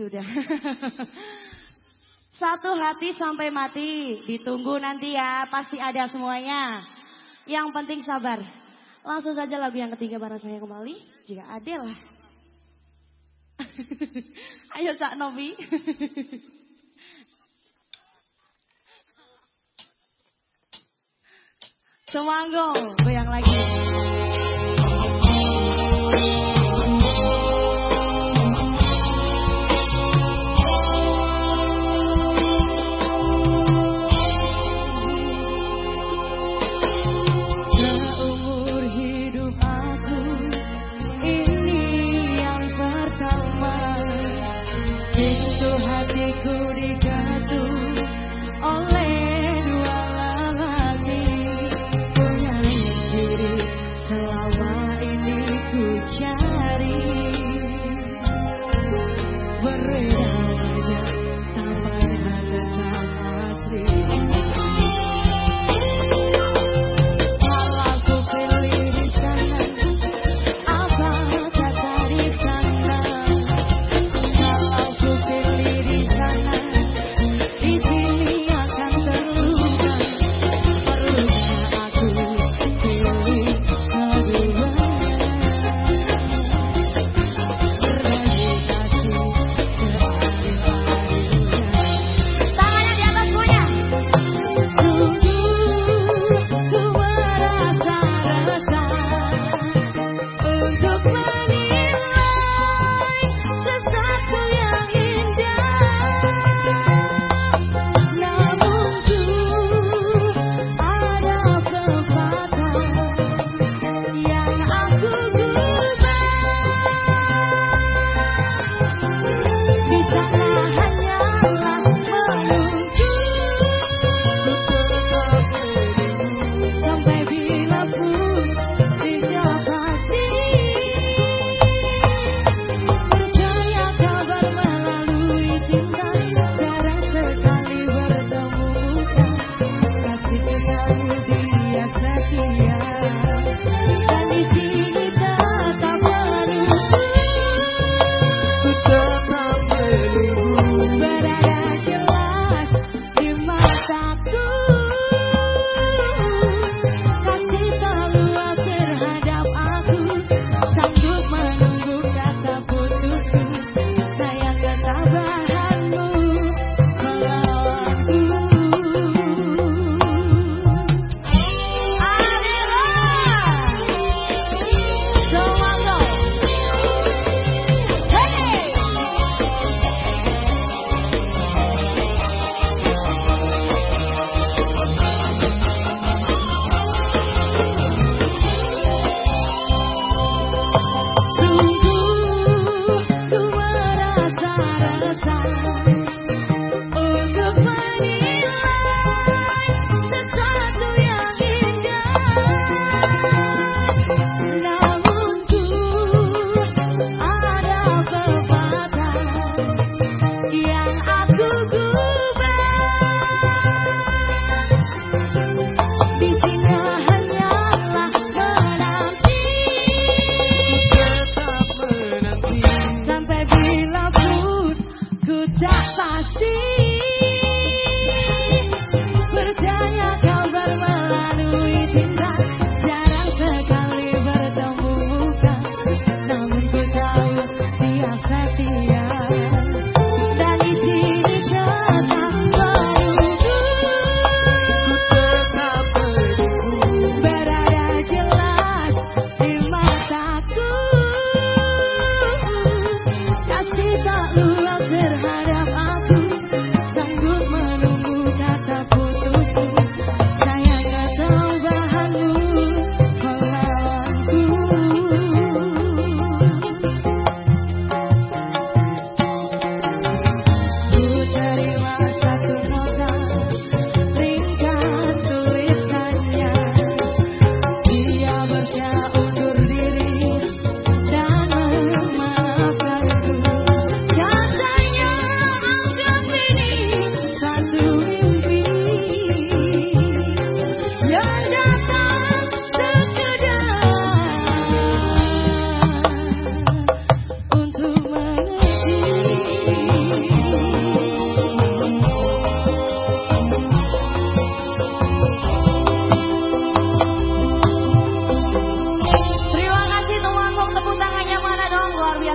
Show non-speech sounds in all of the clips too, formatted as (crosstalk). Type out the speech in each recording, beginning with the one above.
Sudah. (laughs) Satu hati sampai mati. Ditunggu nanti ya. Pasti ada semuanya. Yang penting sabar. Langsung saja lagu yang ketiga bareng saya kembali. Jika ada lah. (laughs) Ayo Cak Novi. (laughs) Semanggo, goyang lagi.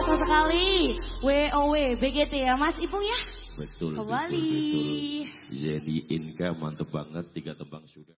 betul sekali. WOW, BGT ya Mas Ipung ya? Betul, Kembali. betul. Jadi Inka mantep banget, tiga tebang sudah.